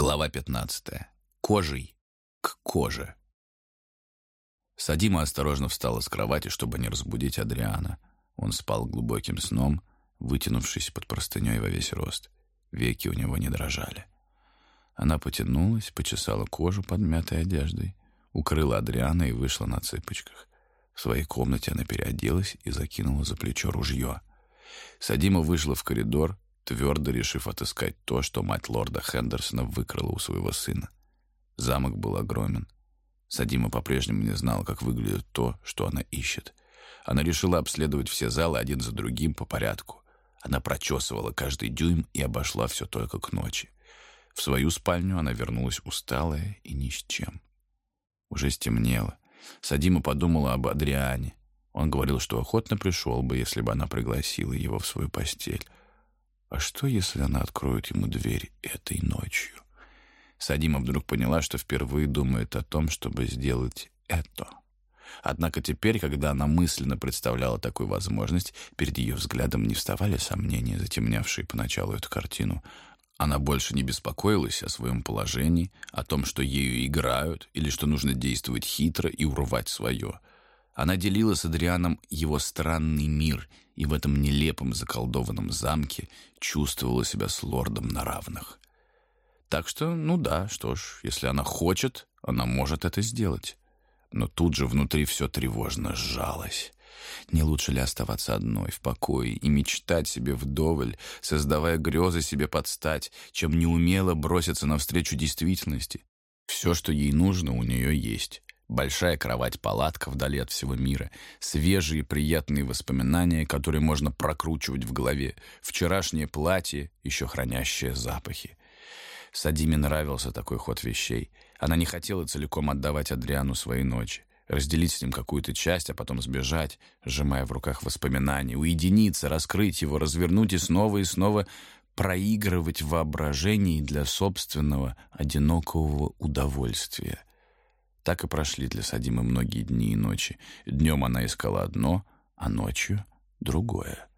Глава 15. Кожей к коже. Садима осторожно встала с кровати, чтобы не разбудить Адриана. Он спал глубоким сном, вытянувшись под простыней во весь рост. Веки у него не дрожали. Она потянулась, почесала кожу под мятой одеждой, укрыла Адриана и вышла на цыпочках. В своей комнате она переоделась и закинула за плечо ружье. Садима вышла в коридор, твердо решив отыскать то, что мать лорда Хендерсона выкрала у своего сына. Замок был огромен. Садима по-прежнему не знала, как выглядит то, что она ищет. Она решила обследовать все залы один за другим по порядку. Она прочесывала каждый дюйм и обошла все только к ночи. В свою спальню она вернулась усталая и ни с чем. Уже стемнело. Садима подумала об Адриане. Он говорил, что охотно пришел бы, если бы она пригласила его в свою постель. А что, если она откроет ему дверь этой ночью? Садима вдруг поняла, что впервые думает о том, чтобы сделать это. Однако теперь, когда она мысленно представляла такую возможность, перед ее взглядом не вставали сомнения, затемнявшие поначалу эту картину. Она больше не беспокоилась о своем положении, о том, что ею играют, или что нужно действовать хитро и урвать свое. Она делила с Адрианом его странный мир — и в этом нелепом заколдованном замке чувствовала себя с лордом на равных. Так что, ну да, что ж, если она хочет, она может это сделать. Но тут же внутри все тревожно сжалось. Не лучше ли оставаться одной, в покое, и мечтать себе вдоволь, создавая грезы себе подстать, чем неумело броситься навстречу действительности? Все, что ей нужно, у нее есть. Большая кровать-палатка вдали от всего мира, свежие приятные воспоминания, которые можно прокручивать в голове, вчерашнее платье, еще хранящее запахи. Садиме нравился такой ход вещей. Она не хотела целиком отдавать Адриану свои ночи, разделить с ним какую-то часть, а потом сбежать, сжимая в руках воспоминания, уединиться, раскрыть его, развернуть и снова и снова проигрывать в для собственного одинокого удовольствия. Так и прошли для Садимы многие дни и ночи. Днем она искала одно, а ночью — другое.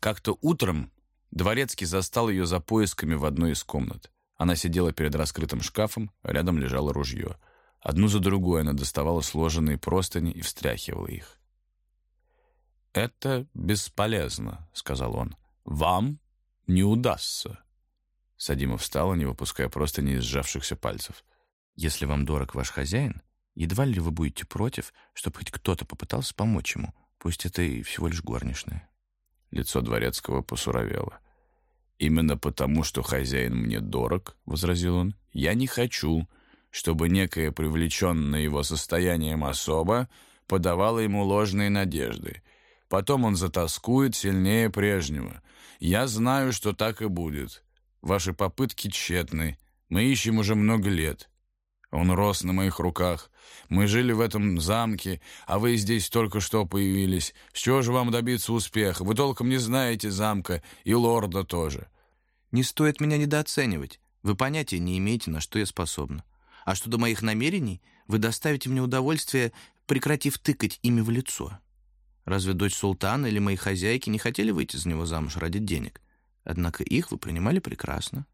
Как-то утром Дворецкий застал ее за поисками в одной из комнат. Она сидела перед раскрытым шкафом, рядом лежало ружье. Одну за другой она доставала сложенные простыни и встряхивала их. «Это бесполезно», — сказал он. «Вам не удастся». Садима встала, не выпуская простыни из сжавшихся пальцев. Если вам дорог ваш хозяин, едва ли вы будете против, чтобы хоть кто-то попытался помочь ему, пусть это и всего лишь горничная». Лицо дворецкого посуровело. «Именно потому, что хозяин мне дорог, — возразил он, — я не хочу, чтобы некая привлеченная его состоянием особа подавала ему ложные надежды. Потом он затаскует сильнее прежнего. Я знаю, что так и будет. Ваши попытки тщетны. Мы ищем уже много лет. Он рос на моих руках. Мы жили в этом замке, а вы здесь только что появились. С чего же вам добиться успеха? Вы толком не знаете замка, и лорда тоже». «Не стоит меня недооценивать. Вы понятия не имеете, на что я способна. А что до моих намерений, вы доставите мне удовольствие, прекратив тыкать ими в лицо. Разве дочь султана или мои хозяйки не хотели выйти за него замуж ради денег? Однако их вы принимали прекрасно».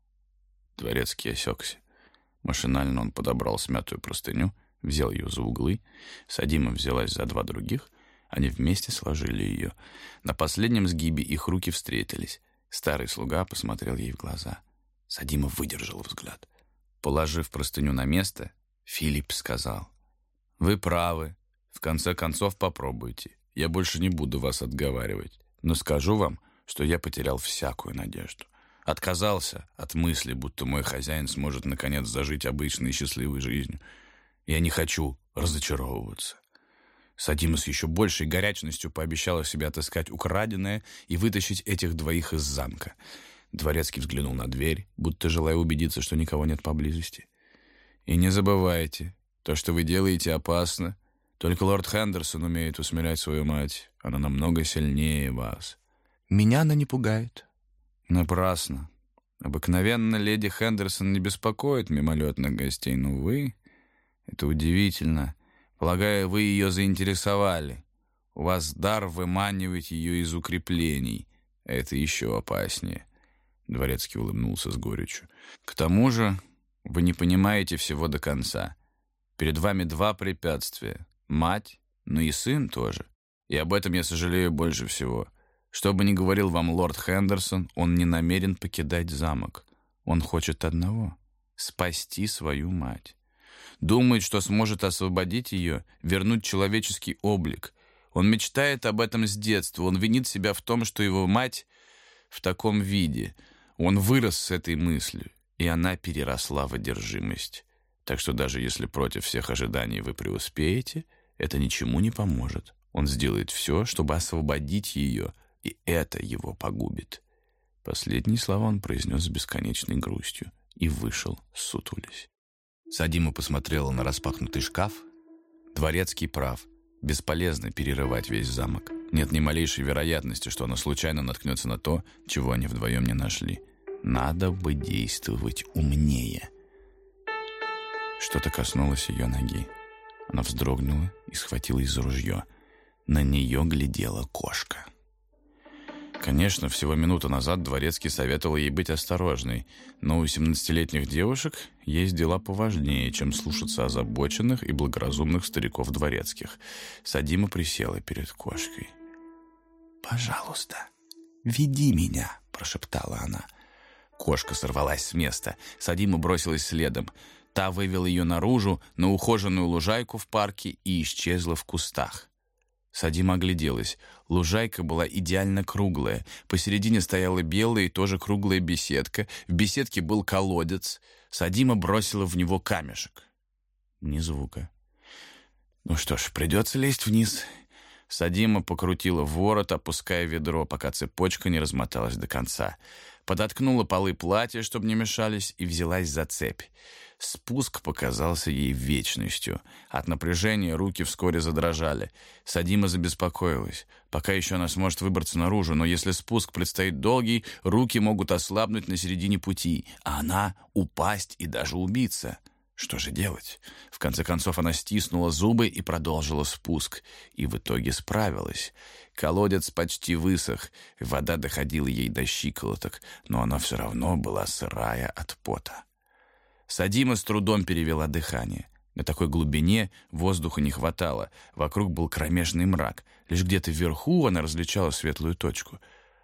Дворецкий осекся. Машинально он подобрал смятую простыню, взял ее за углы. Садима взялась за два других. Они вместе сложили ее. На последнем сгибе их руки встретились. Старый слуга посмотрел ей в глаза. Садима выдержал взгляд. Положив простыню на место, Филипп сказал. «Вы правы. В конце концов попробуйте. Я больше не буду вас отговаривать. Но скажу вам, что я потерял всякую надежду. Отказался от мысли, будто мой хозяин сможет наконец зажить обычной счастливой жизнью. Я не хочу разочаровываться. Садима с еще большей горячностью пообещала себе отыскать украденное и вытащить этих двоих из замка. Дворецкий взглянул на дверь, будто желая убедиться, что никого нет поблизости. «И не забывайте, то, что вы делаете, опасно. Только лорд Хендерсон умеет усмирять свою мать. Она намного сильнее вас». «Меня она не пугает», Напрасно. Обыкновенно леди Хендерсон не беспокоит мимолетных гостей, но вы... Это удивительно. Полагаю, вы ее заинтересовали. У вас дар выманивать ее из укреплений. Это еще опаснее. Дворецкий улыбнулся с горечью. К тому же Вы не понимаете всего до конца. Перед вами два препятствия. Мать, но и сын тоже. И об этом я сожалею больше всего. Что бы ни говорил вам лорд Хендерсон, он не намерен покидать замок. Он хочет одного — спасти свою мать. Думает, что сможет освободить ее, вернуть человеческий облик. Он мечтает об этом с детства. Он винит себя в том, что его мать в таком виде. Он вырос с этой мыслью, и она переросла в одержимость. Так что даже если против всех ожиданий вы преуспеете, это ничему не поможет. Он сделает все, чтобы освободить ее, и это его погубит. Последние слова он произнес с бесконечной грустью и вышел, сутулясь. Садима посмотрела на распахнутый шкаф. Дворецкий прав. Бесполезно перерывать весь замок. Нет ни малейшей вероятности, что она случайно наткнется на то, чего они вдвоем не нашли. Надо бы действовать умнее. Что-то коснулось ее ноги. Она вздрогнула и схватилась за ружье. На нее глядела кошка. Конечно, всего минуту назад Дворецкий советовал ей быть осторожной, но у 17-летних девушек есть дела поважнее, чем слушаться озабоченных и благоразумных стариков Дворецких. Садима присела перед кошкой. «Пожалуйста, веди меня», — прошептала она. Кошка сорвалась с места. Садима бросилась следом. Та вывела ее наружу, на ухоженную лужайку в парке и исчезла в кустах. Садима огляделась. Лужайка была идеально круглая. Посередине стояла белая и тоже круглая беседка. В беседке был колодец. Садима бросила в него камешек. Ни звука. Ну что ж, придется лезть вниз. Садима покрутила ворот, опуская ведро, пока цепочка не размоталась до конца. Подоткнула полы платья, чтобы не мешались, и взялась за цепь. Спуск показался ей вечностью. От напряжения руки вскоре задрожали. Садима забеспокоилась. Пока еще она сможет выбраться наружу, но если спуск предстоит долгий, руки могут ослабнуть на середине пути, а она — упасть и даже убиться. Что же делать? В конце концов она стиснула зубы и продолжила спуск. И в итоге справилась. Колодец почти высох, вода доходила ей до щиколоток, но она все равно была сырая от пота. Садима с трудом перевела дыхание. На такой глубине воздуха не хватало. Вокруг был кромешный мрак. Лишь где-то вверху она различала светлую точку.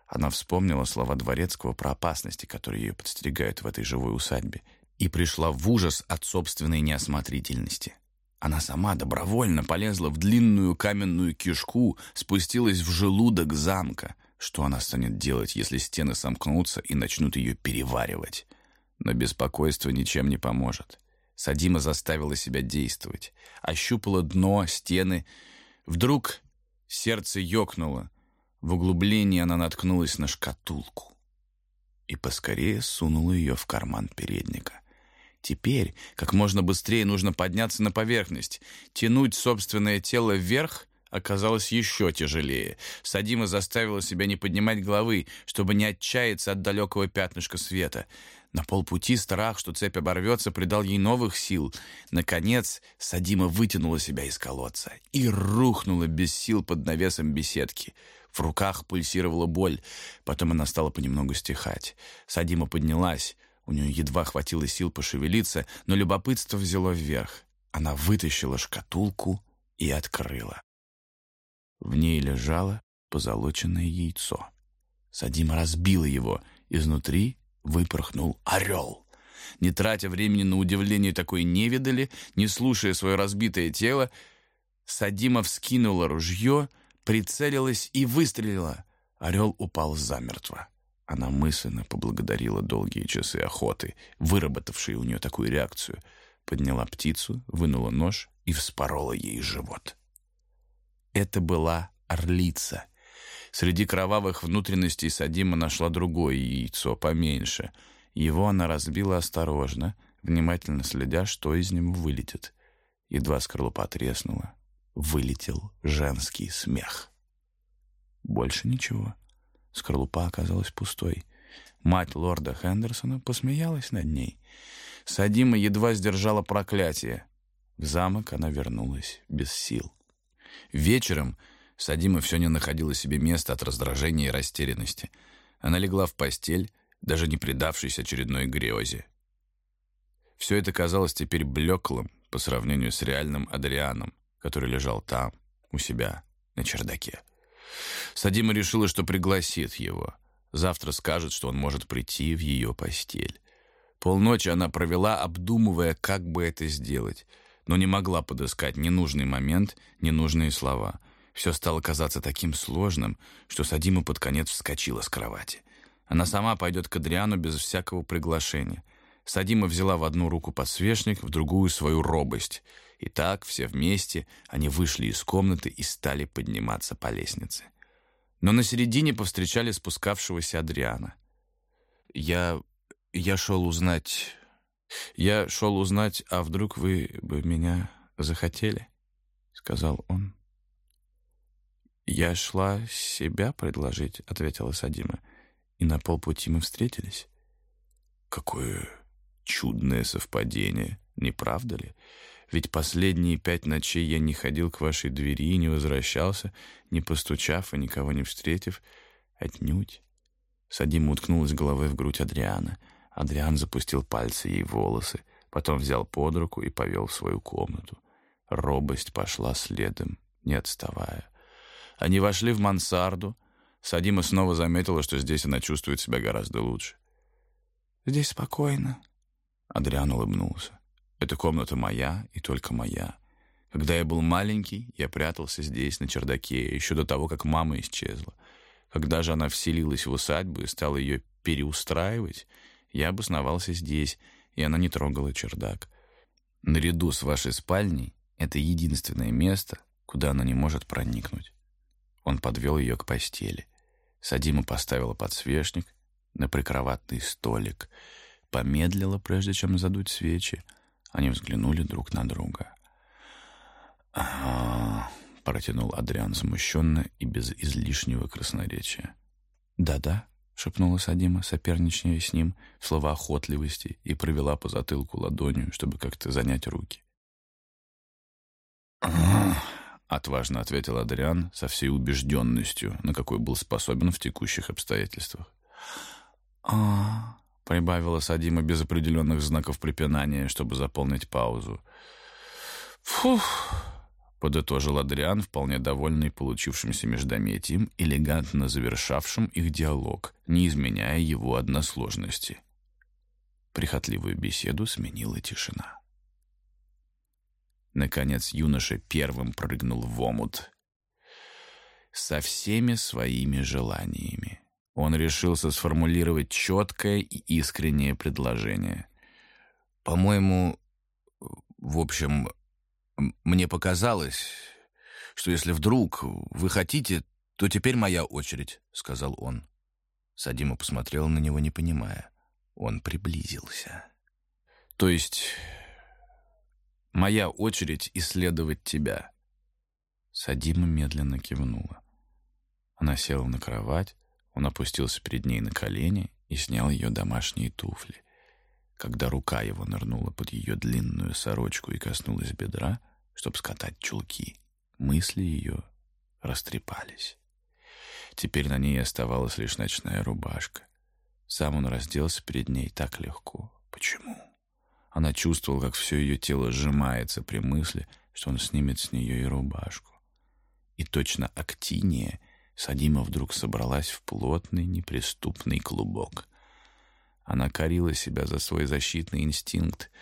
Она вспомнила слова Дворецкого про опасности, которые ее подстерегают в этой живой усадьбе, и пришла в ужас от собственной неосмотрительности. Она сама добровольно полезла в длинную каменную кишку, спустилась в желудок замка. Что она станет делать, если стены сомкнутся и начнут ее переваривать? Но беспокойство ничем не поможет. Садима заставила себя действовать. Ощупала дно, стены. Вдруг сердце ёкнуло. В углублении она наткнулась на шкатулку. И поскорее сунула ее в карман передника. Теперь как можно быстрее нужно подняться на поверхность. Тянуть собственное тело вверх оказалось еще тяжелее. Садима заставила себя не поднимать головы, чтобы не отчаяться от далекого пятнышка света. На полпути страх, что цепь оборвется, придал ей новых сил. Наконец, Садима вытянула себя из колодца и рухнула без сил под навесом беседки. В руках пульсировала боль. Потом она стала понемногу стихать. Садима поднялась. У нее едва хватило сил пошевелиться, но любопытство взяло вверх. Она вытащила шкатулку и открыла. В ней лежало позолоченное яйцо. Садима разбила его. Изнутри выпорхнул орел. Не тратя времени на удивление такой невидали, не слушая свое разбитое тело, Садима вскинула ружье, прицелилась и выстрелила. Орел упал замертво. Она мысленно поблагодарила долгие часы охоты, выработавшие у нее такую реакцию. Подняла птицу, вынула нож и вспорола ей живот. Это была орлица — Среди кровавых внутренностей Садима нашла другое яйцо, поменьше. Его она разбила осторожно, внимательно следя, что из него вылетит. Едва скорлупа треснула. Вылетел женский смех. Больше ничего. Скорлупа оказалась пустой. Мать лорда Хендерсона посмеялась над ней. Садима едва сдержала проклятие. В замок она вернулась без сил. Вечером Садима все не находила себе места от раздражения и растерянности. Она легла в постель, даже не предавшись очередной греозе. Все это казалось теперь блеклым по сравнению с реальным Адрианом, который лежал там, у себя, на чердаке. Садима решила, что пригласит его. Завтра скажет, что он может прийти в ее постель. Полночи она провела, обдумывая, как бы это сделать, но не могла подыскать ни нужный момент, ни нужные слова. Все стало казаться таким сложным, что Садима под конец вскочила с кровати. Она сама пойдет к Адриану без всякого приглашения. Садима взяла в одну руку подсвечник, в другую свою робость. И так, все вместе, они вышли из комнаты и стали подниматься по лестнице. Но на середине повстречали спускавшегося Адриана. «Я... я шел узнать... я шел узнать, а вдруг вы бы меня захотели?» — сказал он. «Я шла себя предложить», — ответила Садима. «И на полпути мы встретились». «Какое чудное совпадение, не правда ли? Ведь последние пять ночей я не ходил к вашей двери и не возвращался, не постучав и никого не встретив. Отнюдь». Садима уткнулась головой в грудь Адриана. Адриан запустил пальцы ей в волосы, потом взял под руку и повел в свою комнату. Робость пошла следом, не отставая. Они вошли в мансарду. Садима снова заметила, что здесь она чувствует себя гораздо лучше. «Здесь спокойно», — Адриан улыбнулся. «Эта комната моя и только моя. Когда я был маленький, я прятался здесь, на чердаке, еще до того, как мама исчезла. Когда же она вселилась в усадьбу и стала ее переустраивать, я обосновался здесь, и она не трогала чердак. Наряду с вашей спальней это единственное место, куда она не может проникнуть. Он подвел ее к постели. Садима поставила подсвечник на прикроватный столик. Помедлила, прежде чем задуть свечи. Они взглянули друг на друга. «А-а-а», протянул Адриан смущенно и без излишнего красноречия. «Да-да», — шепнула Садима, соперничая с ним в слова охотливости и провела по затылку ладонью, чтобы как-то занять руки. Отважно ответил Адриан со всей убежденностью, на какой был способен в текущих обстоятельствах. а прибавила Садима без определенных знаков препинания, чтобы заполнить паузу. «Фух!» — подытожил Адриан, вполне довольный получившимся междометием, элегантно завершавшим их диалог, не изменяя его односложности. Прихотливую беседу сменила тишина. Наконец юноша первым прыгнул в омут. Со всеми своими желаниями. Он решился сформулировать четкое и искреннее предложение. «По-моему, в общем, мне показалось, что если вдруг вы хотите, то теперь моя очередь», — сказал он. Садима посмотрел на него, не понимая. Он приблизился. «То есть Моя очередь исследовать тебя». Садима медленно кивнула. Она села на кровать, он опустился перед ней на колени и снял ее домашние туфли. Когда рука его нырнула под ее длинную сорочку и коснулась бедра, чтобы скатать чулки, мысли ее растрепались. Теперь на ней оставалась лишь ночная рубашка. Сам он разделся перед ней так легко. Почему? Она чувствовала, как все ее тело сжимается при мысли, что он снимет с нее и рубашку. И точно актиния Садима вдруг собралась в плотный, неприступный клубок. Она корила себя за свой защитный инстинкт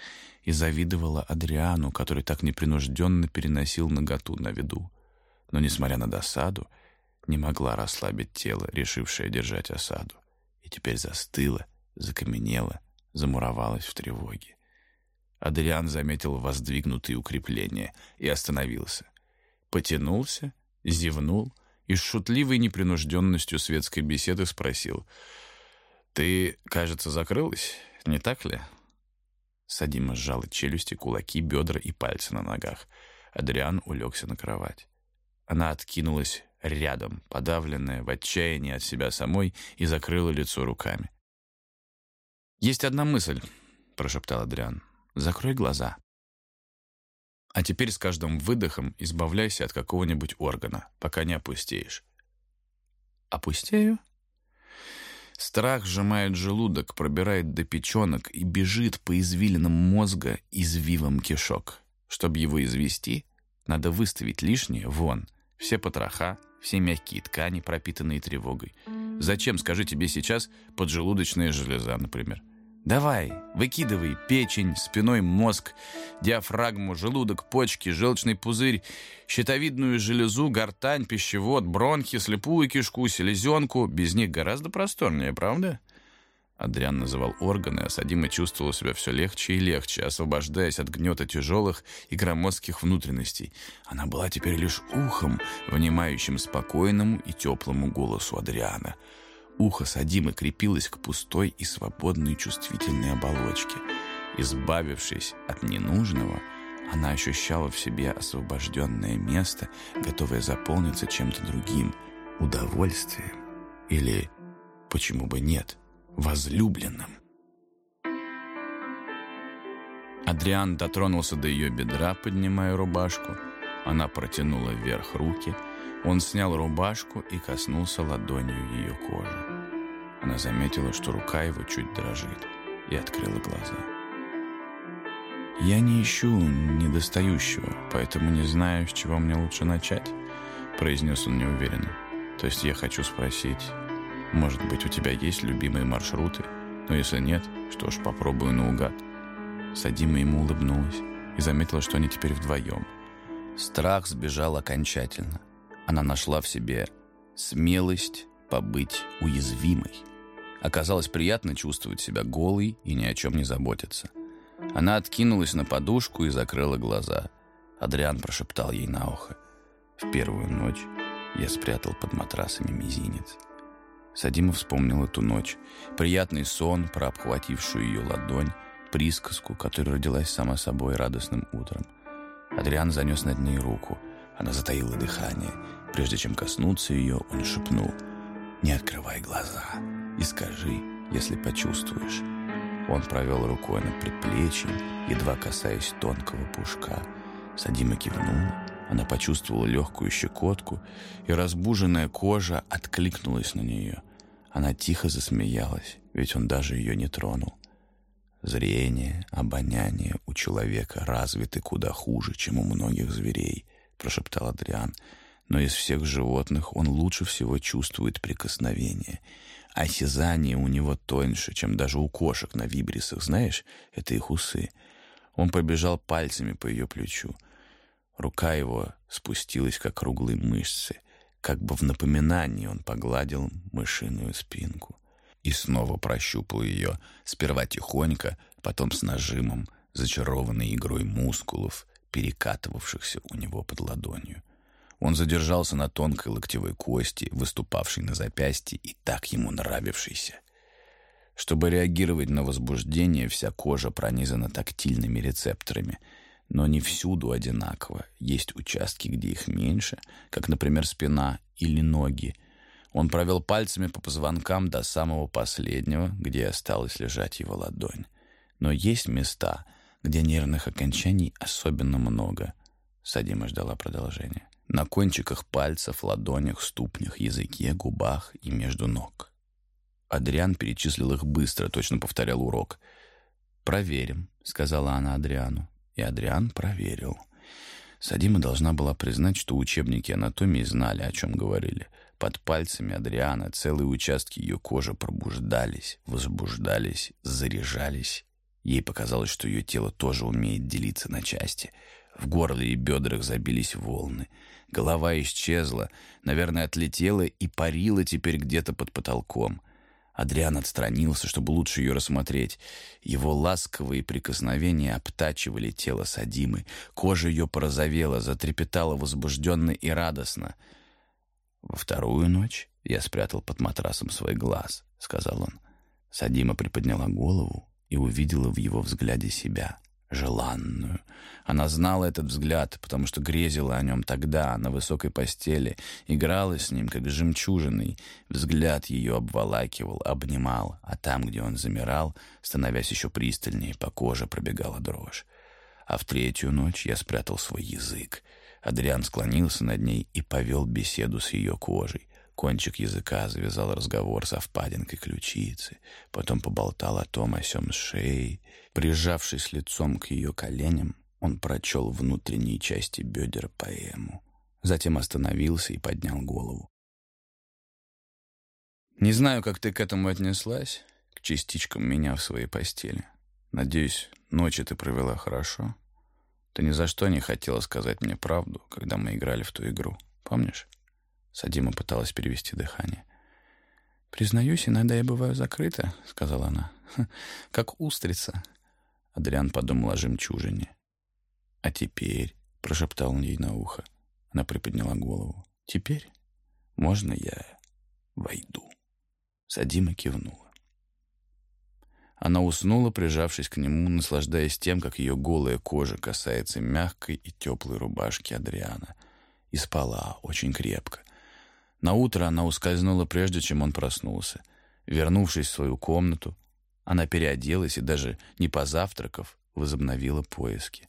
и завидовала Адриану, который так непринужденно переносил наготу на виду. Но, несмотря на досаду, не могла расслабить тело, решившее держать осаду, и теперь застыла, закаменела, замуровалась в тревоге. Адриан заметил воздвигнутые укрепления и остановился. Потянулся, зевнул и с шутливой непринужденностью светской беседы спросил. «Ты, кажется, закрылась, не так ли?» Садима сжала челюсти, кулаки, бедра и пальцы на ногах. Адриан улегся на кровать. Она откинулась рядом, подавленная, в отчаянии от себя самой, и закрыла лицо руками. «Есть одна мысль», — прошептал Адриан. Закрой глаза. А теперь с каждым выдохом избавляйся от какого-нибудь органа, пока не опустеешь. Опустею? Страх сжимает желудок, пробирает до печенок и бежит по извилинам мозга извивом кишок. Чтобы его извести, надо выставить лишнее вон. Все потроха, все мягкие ткани, пропитанные тревогой. Зачем, скажи тебе сейчас, поджелудочная железа, например? Давай, выкидывай печень, спиной мозг, диафрагму, желудок, почки, желчный пузырь, щитовидную железу, гортань, пищевод, бронхи, слепую кишку, селезенку. Без них гораздо просторнее, правда? Адриан называл органы, а Садима чувствовала себя все легче и легче, освобождаясь от гнета тяжелых и громоздких внутренностей. Она была теперь лишь ухом, внимающим спокойному и теплому голосу Адриана — Ухо Садимы крепилось к пустой и свободной чувствительной оболочке. Избавившись от ненужного, она ощущала в себе освобожденное место, готовое заполниться чем-то другим, удовольствием или, почему бы нет, возлюбленным. Адриан дотронулся до ее бедра, поднимая рубашку. Она протянула вверх руки — он снял рубашку и коснулся ладонью ее кожи. Она заметила, что рука его чуть дрожит, и открыла глаза. «Я не ищу недостающего, поэтому не знаю, с чего мне лучше начать», произнес он неуверенно. «То есть я хочу спросить, может быть, у тебя есть любимые маршруты? Но если нет, что ж, попробую наугад». Садима ему улыбнулась и заметила, что они теперь вдвоем. Страх сбежал окончательно. Она нашла в себе смелость побыть уязвимой. Оказалось приятно чувствовать себя голой и ни о чем не заботиться. Она откинулась на подушку и закрыла глаза. Адриан прошептал ей на ухо. «В первую ночь я спрятал под матрасами мизинец». Садима вспомнил эту ночь. Приятный сон про обхватившую ее ладонь, присказку, которая родилась сама собой радостным утром. Адриан занес над ней руку. Она затаила дыхание. Прежде чем коснуться ее, он шепнул «Не открывай глаза и скажи, если почувствуешь». Он провел рукой над предплечьем, едва касаясь тонкого пушка. Садима кивнула. Она почувствовала легкую щекотку, и разбуженная кожа откликнулась на нее. Она тихо засмеялась, ведь он даже ее не тронул. Зрение, обоняние у человека развиты куда хуже, чем у многих зверей —— прошептал Адриан. «Но из всех животных он лучше всего чувствует прикосновение. Осязание у него тоньше, чем даже у кошек на вибрисах. Знаешь, это их усы». Он побежал пальцами по ее плечу. Рука его спустилась, как круглые мышцы. Как бы в напоминании он погладил мышиную спинку. И снова прощупал ее, сперва тихонько, потом с нажимом, зачарованной игрой мускулов, перекатывавшихся у него под ладонью. Он задержался на тонкой локтевой кости, выступавшей на запястье и так ему нравившейся. Чтобы реагировать на возбуждение, вся кожа пронизана тактильными рецепторами, но не всюду одинаково. Есть участки, где их меньше, как, например, спина или ноги. Он провел пальцами по позвонкам до самого последнего, где осталась лежать его ладонь. Но есть места, где нервных окончаний особенно много. Садима ждала продолжения. На кончиках пальцев, ладонях, ступнях, языке, губах и между ног. Адриан перечислил их быстро, точно повторял урок. «Проверим», — сказала она Адриану. И Адриан проверил. Садима должна была признать, что учебники анатомии знали, о чем говорили. Под пальцами Адриана целые участки ее кожи пробуждались, возбуждались, заряжались Ей показалось, что ее тело тоже умеет делиться на части. В горле и бедрах забились волны. Голова исчезла, наверное, отлетела и парила теперь где-то под потолком. Адриан отстранился, чтобы лучше ее рассмотреть. Его ласковые прикосновения обтачивали тело Садимы. Кожа ее порозовела, затрепетала возбужденно и радостно. «Во вторую ночь я спрятал под матрасом свой глаз», — сказал он. Садима приподняла голову, и увидела в его взгляде себя, желанную. Она знала этот взгляд, потому что грезила о нем тогда, на высокой постели, играла с ним, как жемчужиной. Взгляд ее обволакивал, обнимал, а там, где он замирал, становясь еще пристальнее, по коже пробегала дрожь. А в третью ночь я спрятал свой язык. Адриан склонился над ней и повел беседу с ее кожей. Кончик языка завязал разговор со впадинкой ключицы, потом поболтал о том о сём с шеей. Прижавшись лицом к ее коленям, он прочел внутренние части бедер поэму. Затем остановился и поднял голову. «Не знаю, как ты к этому отнеслась, к частичкам меня в своей постели. Надеюсь, ночи ты провела хорошо. Ты ни за что не хотела сказать мне правду, когда мы играли в ту игру. Помнишь?» Садима пыталась перевести дыхание. «Признаюсь, иногда я бываю закрыта», — сказала она. «Как устрица». Адриан подумал о жемчужине. «А теперь», — прошептал он ей на ухо. Она приподняла голову. «Теперь можно я войду?» Садима кивнула. Она уснула, прижавшись к нему, наслаждаясь тем, как ее голая кожа касается мягкой и теплой рубашки Адриана. И спала очень крепко. На утро она ускользнула, прежде чем он проснулся. Вернувшись в свою комнату, она переоделась и даже не позавтракав, возобновила поиски.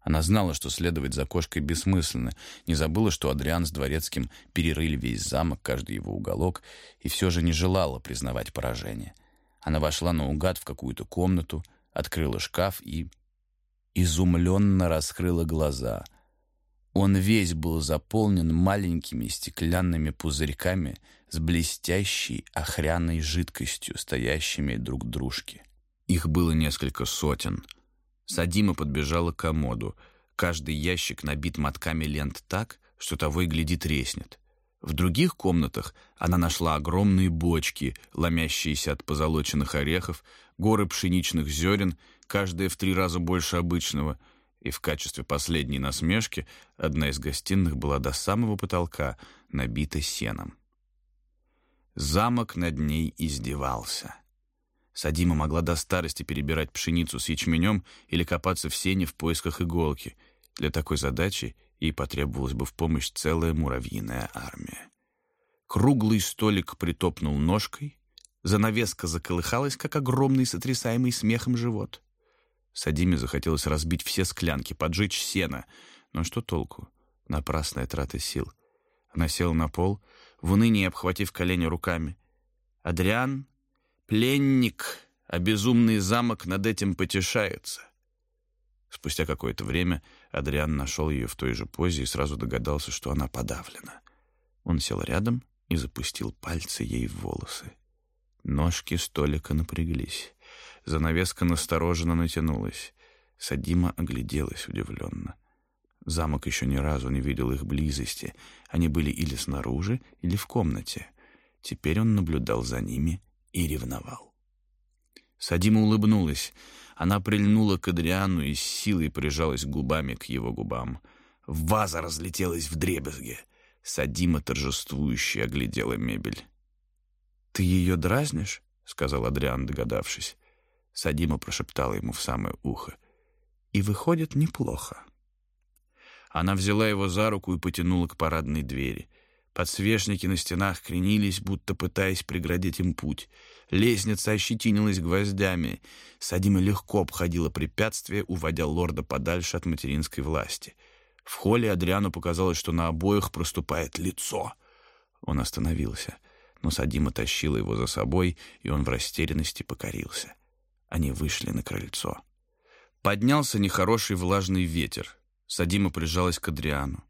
Она знала, что следовать за кошкой бессмысленно, не забыла, что Адриан с Дворецким перерыли весь замок, каждый его уголок, и все же не желала признавать поражение. Она вошла наугад в какую-то комнату, открыла шкаф и изумленно раскрыла глаза — он весь был заполнен маленькими стеклянными пузырьками с блестящей охряной жидкостью, стоящими друг к дружке. Их было несколько сотен. Садима подбежала к комоду. Каждый ящик набит мотками лент так, что того и гляди треснет. В других комнатах она нашла огромные бочки, ломящиеся от позолоченных орехов, горы пшеничных зерен, каждая в три раза больше обычного — и в качестве последней насмешки одна из гостиных была до самого потолка набита сеном. Замок над ней издевался. Садима могла до старости перебирать пшеницу с ячменем или копаться в сене в поисках иголки. Для такой задачи ей потребовалась бы в помощь целая муравьиная армия. Круглый столик притопнул ножкой, занавеска заколыхалась, как огромный сотрясаемый смехом живот — Садиме захотелось разбить все склянки, поджечь сено. Но что толку? Напрасная трата сил. Она села на пол, в унынии обхватив колени руками. «Адриан — пленник, а безумный замок над этим потешается». Спустя какое-то время Адриан нашел ее в той же позе и сразу догадался, что она подавлена. Он сел рядом и запустил пальцы ей в волосы. Ножки столика напряглись. Занавеска настороженно натянулась. Садима огляделась удивленно. Замок еще ни разу не видел их близости. Они были или снаружи, или в комнате. Теперь он наблюдал за ними и ревновал. Садима улыбнулась. Она прильнула к Адриану и с силой прижалась губами к его губам. Ваза разлетелась в дребезге. Садима торжествующе оглядела мебель. «Ты ее дразнишь?» — сказал Адриан, догадавшись. Садима прошептала ему в самое ухо. «И выходит неплохо». Она взяла его за руку и потянула к парадной двери. Подсвечники на стенах кренились, будто пытаясь преградить им путь. Лестница ощетинилась гвоздями. Садима легко обходила препятствие, уводя лорда подальше от материнской власти. В холле Адриану показалось, что на обоих проступает лицо. Он остановился, но Садима тащила его за собой, и он в растерянности покорился. — они вышли на крыльцо. Поднялся нехороший влажный ветер. Садима прижалась к Адриану.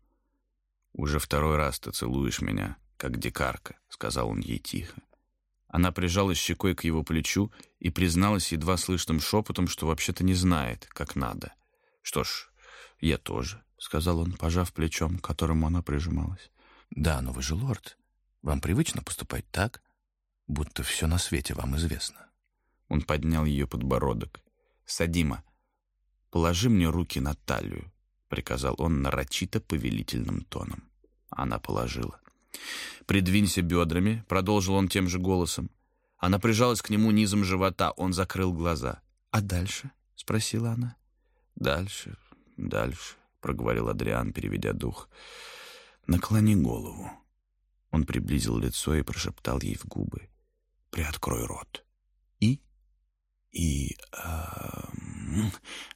«Уже второй раз ты целуешь меня, как дикарка», — сказал он ей тихо. Она прижалась щекой к его плечу и призналась едва слышным шепотом, что вообще-то не знает, как надо. «Что ж, я тоже», — сказал он, пожав плечом, к которому она прижималась. «Да, но вы же лорд. Вам привычно поступать так, будто все на свете вам известно». Он поднял ее подбородок. «Садима, положи мне руки на талию», — приказал он нарочито повелительным тоном. Она положила. «Придвинься бедрами», — продолжил он тем же голосом. Она прижалась к нему низом живота, он закрыл глаза. «А дальше?» — спросила она. «Дальше, дальше», — проговорил Адриан, переведя дух. «Наклони голову». Он приблизил лицо и прошептал ей в губы. «Приоткрой рот». И и...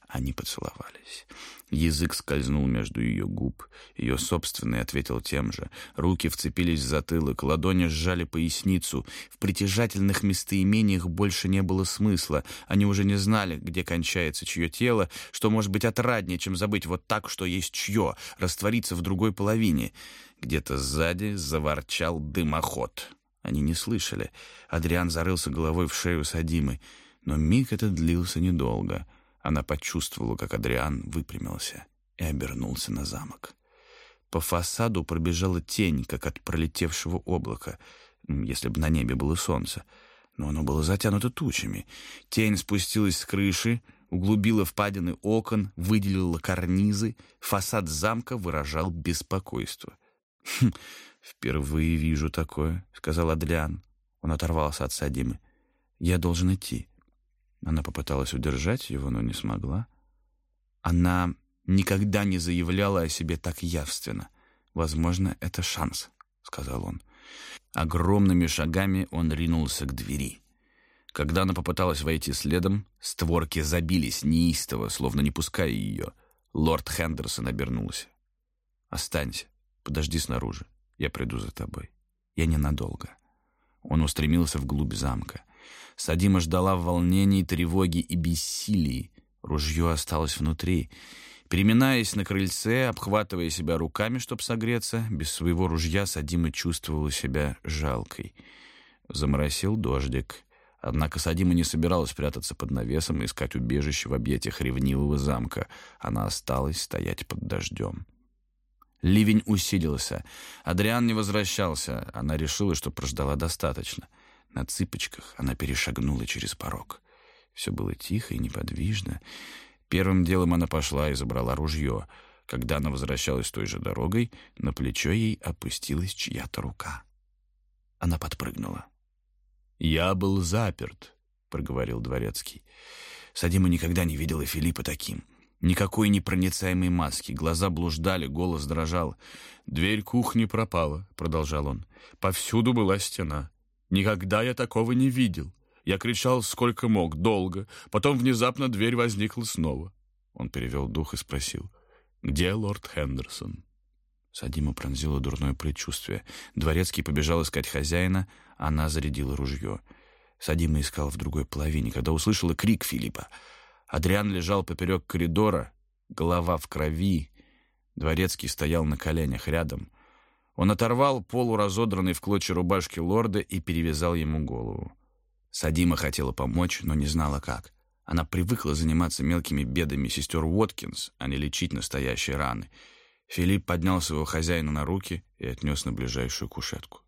Они поцеловались. Язык скользнул между ее губ. Ее собственный ответил тем же. Руки вцепились в затылок, ладони сжали поясницу. В притяжательных местоимениях больше не было смысла. Они уже не знали, где кончается чье тело, что может быть отраднее, чем забыть вот так, что есть чье, раствориться в другой половине. Где-то сзади заворчал дымоход. Они не слышали. Адриан зарылся головой в шею Садимы. Но миг этот длился недолго. Она почувствовала, как Адриан выпрямился и обернулся на замок. По фасаду пробежала тень, как от пролетевшего облака, если бы на небе было солнце. Но оно было затянуто тучами. Тень спустилась с крыши, углубила впадины окон, выделила карнизы. Фасад замка выражал беспокойство. «Хм, «Впервые вижу такое», — сказал Адриан. Он оторвался от Садимы. «Я должен идти». Она попыталась удержать его, но не смогла. Она никогда не заявляла о себе так явственно. «Возможно, это шанс», — сказал он. Огромными шагами он ринулся к двери. Когда она попыталась войти следом, створки забились неистово, словно не пуская ее. Лорд Хендерсон обернулся. «Останься, подожди снаружи, я приду за тобой. Я ненадолго». Он устремился вглубь замка. Садима ждала в волнении, тревоги и бессилии. Ружье осталось внутри. Переминаясь на крыльце, обхватывая себя руками, чтобы согреться, без своего ружья Садима чувствовала себя жалкой. Заморосил дождик. Однако Садима не собиралась прятаться под навесом и искать убежище в объятиях ревнивого замка. Она осталась стоять под дождем. Ливень усилился. Адриан не возвращался. Она решила, что прождала достаточно — на цыпочках она перешагнула через порог. Все было тихо и неподвижно. Первым делом она пошла и забрала ружье. Когда она возвращалась той же дорогой, на плечо ей опустилась чья-то рука. Она подпрыгнула. «Я был заперт», — проговорил дворецкий. Садима никогда не видела Филиппа таким. Никакой непроницаемой маски, глаза блуждали, голос дрожал. «Дверь кухни пропала», — продолжал он. «Повсюду была стена. Никогда я такого не видел. Я кричал сколько мог, долго. Потом внезапно дверь возникла снова. Он перевел дух и спросил, «Где лорд Хендерсон?» Садима пронзила дурное предчувствие. Дворецкий побежал искать хозяина, она зарядила ружье. Садима искал в другой половине, когда услышала крик Филиппа. Адриан лежал поперек коридора, голова в крови. Дворецкий стоял на коленях рядом — он оторвал полуразодранный в клочья рубашки лорда и перевязал ему голову. Садима хотела помочь, но не знала как. Она привыкла заниматься мелкими бедами сестер Уоткинс, а не лечить настоящие раны. Филипп поднял своего хозяина на руки и отнес на ближайшую кушетку.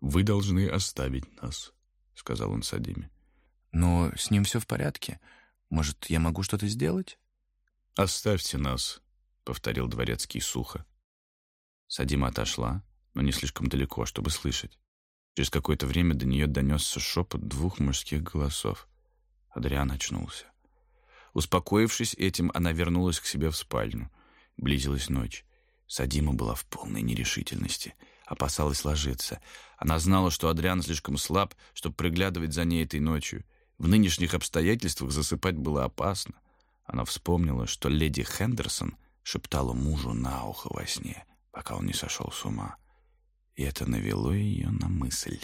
«Вы должны оставить нас», — сказал он Садиме. «Но с ним все в порядке. Может, я могу что-то сделать?» «Оставьте нас», — повторил дворецкий сухо. Садима отошла, но не слишком далеко, чтобы слышать. Через какое-то время до нее донесся шепот двух мужских голосов. Адриан очнулся. Успокоившись этим, она вернулась к себе в спальню. Близилась ночь. Садима была в полной нерешительности. Опасалась ложиться. Она знала, что Адриан слишком слаб, чтобы приглядывать за ней этой ночью. В нынешних обстоятельствах засыпать было опасно. Она вспомнила, что леди Хендерсон шептала мужу на ухо во сне — пока он не сошел с ума. И это навело ее на мысль.